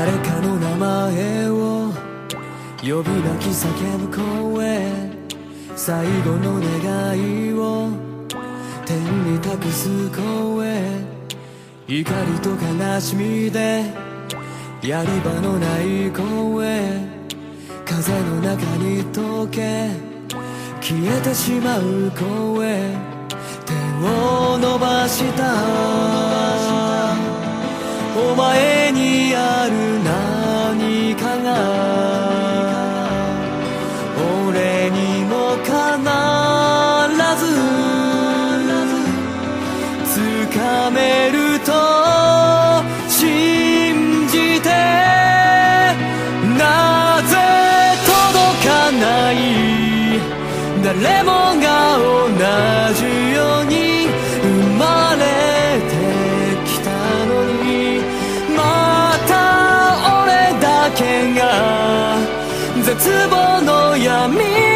誰かの名前を。呼び泣き叫ぶ声。最後の願いを。天に託す声。怒りと悲しみで。やり場のない声。風の中に溶け。消えてしまう声。手を伸ばした。お前誰もが同じように生まれてきたのにまた俺だけが絶望の闇。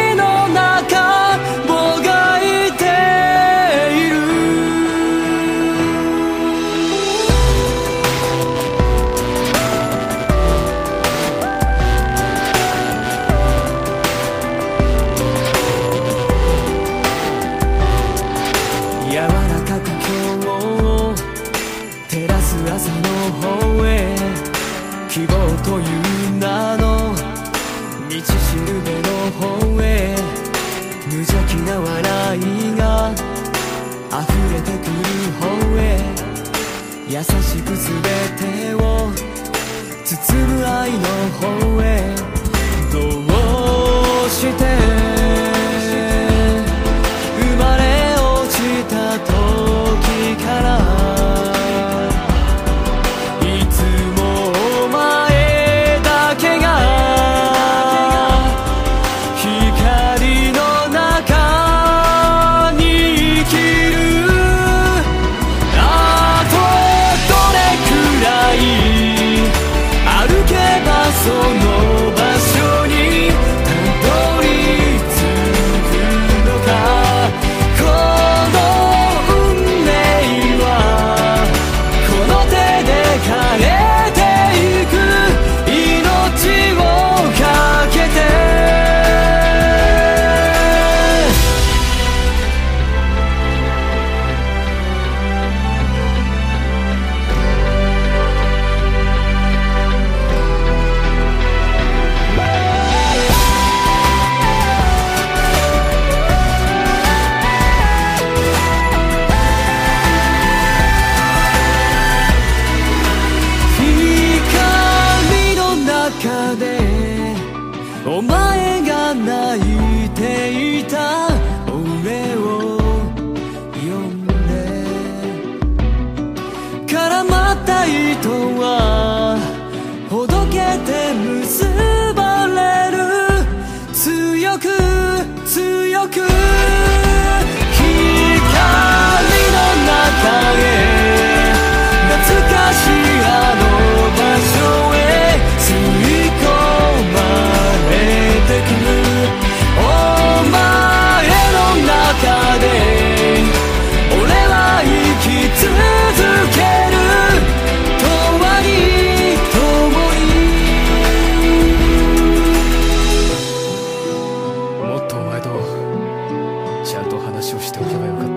方へ希望という名の道しるべの方へ無邪気な笑いが溢れてくる方へ優しくすべてを包む愛の方へどうして爱到啊。をしておけばよかった